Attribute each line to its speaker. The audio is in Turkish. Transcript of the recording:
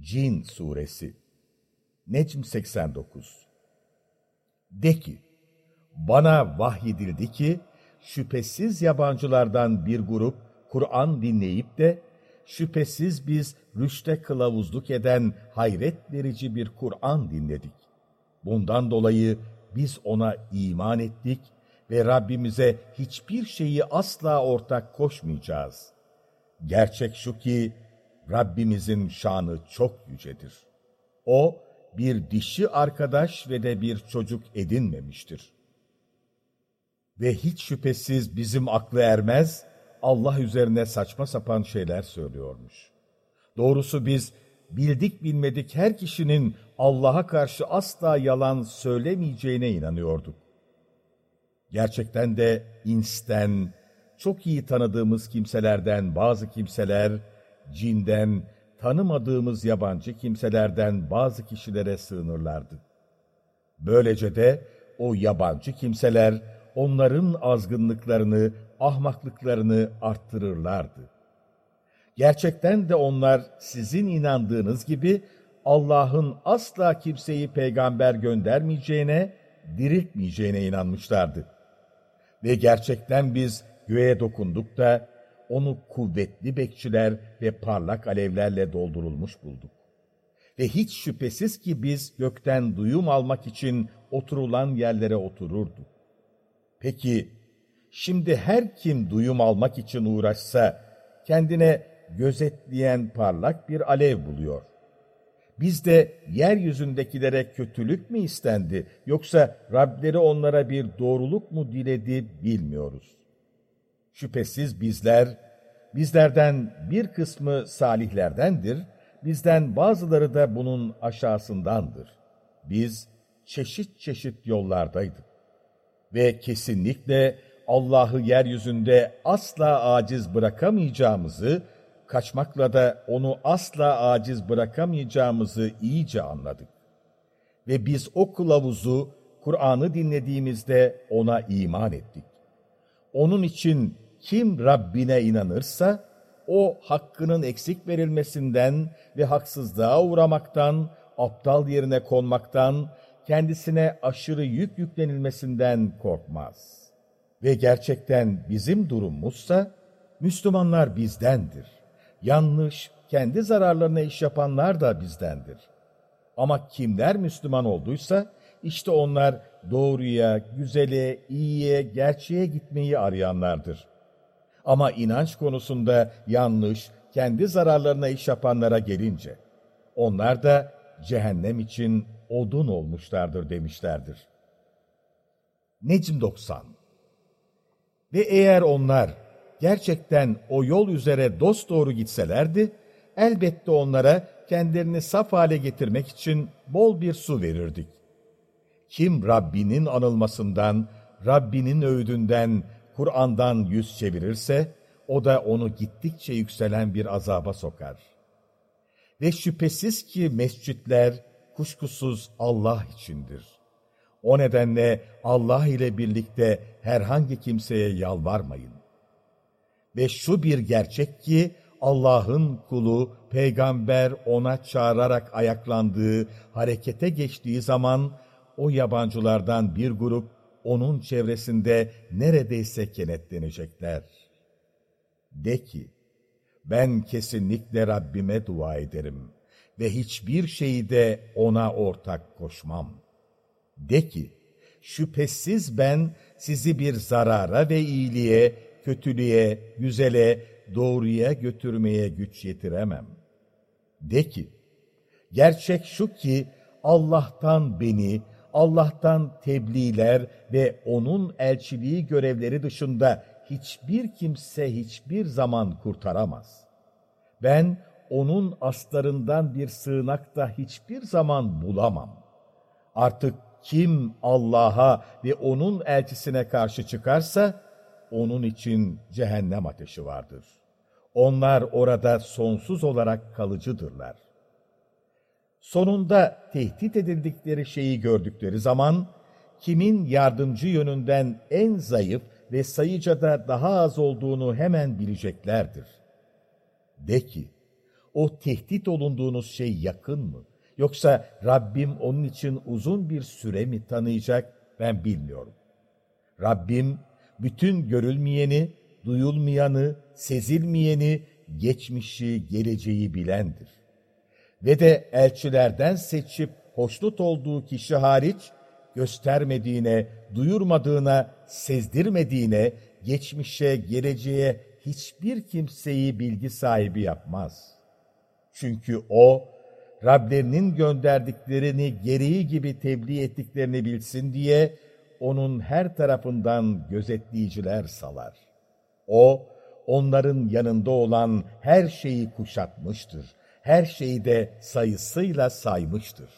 Speaker 1: Cin Suresi Necm 89 De ki, bana vahyedildi ki, şüphesiz yabancılardan bir grup Kur'an dinleyip de, şüphesiz biz rüşte kılavuzluk eden hayret verici bir Kur'an dinledik. Bundan dolayı biz ona iman ettik ve Rabbimize hiçbir şeyi asla ortak koşmayacağız. Gerçek şu ki, Rabbimizin şanı çok yücedir. O, bir dişi arkadaş ve de bir çocuk edinmemiştir. Ve hiç şüphesiz bizim aklı ermez, Allah üzerine saçma sapan şeyler söylüyormuş. Doğrusu biz bildik bilmedik her kişinin Allah'a karşı asla yalan söylemeyeceğine inanıyorduk. Gerçekten de insten, çok iyi tanıdığımız kimselerden bazı kimseler, cinden, tanımadığımız yabancı kimselerden bazı kişilere sığınırlardı. Böylece de o yabancı kimseler onların azgınlıklarını, ahmaklıklarını arttırırlardı. Gerçekten de onlar sizin inandığınız gibi Allah'ın asla kimseyi peygamber göndermeyeceğine, diriltmeyeceğine inanmışlardı. Ve gerçekten biz göğe dokunduk da onu kuvvetli bekçiler ve parlak alevlerle doldurulmuş bulduk. Ve hiç şüphesiz ki biz gökten duyum almak için oturulan yerlere otururduk. Peki, şimdi her kim duyum almak için uğraşsa, kendine gözetleyen parlak bir alev buluyor. Biz de yeryüzündekilere kötülük mü istendi, yoksa Rableri onlara bir doğruluk mu diledi bilmiyoruz. Şüphesiz bizler, bizlerden bir kısmı salihlerdendir, bizden bazıları da bunun aşağısındandır. Biz çeşit çeşit yollardaydık. Ve kesinlikle Allah'ı yeryüzünde asla aciz bırakamayacağımızı, kaçmakla da onu asla aciz bırakamayacağımızı iyice anladık. Ve biz o kılavuzu, Kur'an'ı dinlediğimizde ona iman ettik. Onun için kim Rabbine inanırsa, o hakkının eksik verilmesinden ve haksızlığa uğramaktan, aptal yerine konmaktan, kendisine aşırı yük yüklenilmesinden korkmaz. Ve gerçekten bizim durumumuzsa, Müslümanlar bizdendir. Yanlış, kendi zararlarına iş yapanlar da bizdendir. Ama kimler Müslüman olduysa, işte onlar doğruya, güzele, iyiye, gerçeğe gitmeyi arayanlardır. Ama inanç konusunda yanlış, kendi zararlarına iş yapanlara gelince, onlar da cehennem için odun olmuşlardır demişlerdir. Necm 90 Ve eğer onlar gerçekten o yol üzere dosdoğru gitselerdi, elbette onlara kendilerini saf hale getirmek için bol bir su verirdik. Kim Rabbinin anılmasından, Rabbinin öğüdünden, Kur'an'dan yüz çevirirse, o da onu gittikçe yükselen bir azaba sokar. Ve şüphesiz ki mescitler kuşkusuz Allah içindir. O nedenle Allah ile birlikte herhangi kimseye yalvarmayın. Ve şu bir gerçek ki Allah'ın kulu, peygamber ona çağırarak ayaklandığı, harekete geçtiği zaman o yabancılardan bir grup onun çevresinde neredeyse kenetlenecekler. De ki, ben kesinlikle Rabbime dua ederim ve hiçbir şeyi de ona ortak koşmam. De ki, şüphesiz ben sizi bir zarara ve iyiliğe, kötülüğe, güzele, doğruya götürmeye güç yetiremem. De ki, gerçek şu ki Allah'tan beni, Allah'tan tebliğler ve O'nun elçiliği görevleri dışında hiçbir kimse hiçbir zaman kurtaramaz. Ben O'nun aslarından bir sığınak da hiçbir zaman bulamam. Artık kim Allah'a ve O'nun elçisine karşı çıkarsa, onun için cehennem ateşi vardır. Onlar orada sonsuz olarak kalıcıdırlar. Sonunda tehdit edildikleri şeyi gördükleri zaman, kimin yardımcı yönünden en zayıf ve sayıca da daha az olduğunu hemen bileceklerdir. De ki, o tehdit olunduğunuz şey yakın mı? Yoksa Rabbim onun için uzun bir süre mi tanıyacak ben bilmiyorum. Rabbim bütün görülmeyeni, duyulmayanı, sezilmeyeni, geçmişi, geleceği bilendir. Ve de elçilerden seçip hoşnut olduğu kişi hariç göstermediğine, duyurmadığına, sezdirmediğine, geçmişe, geleceğe hiçbir kimseyi bilgi sahibi yapmaz. Çünkü o, Rablerinin gönderdiklerini gereği gibi tebliğ ettiklerini bilsin diye, onun her tarafından gözetleyiciler salar. O, onların yanında olan her şeyi kuşatmıştır. Her şeyi de sayısıyla saymıştır.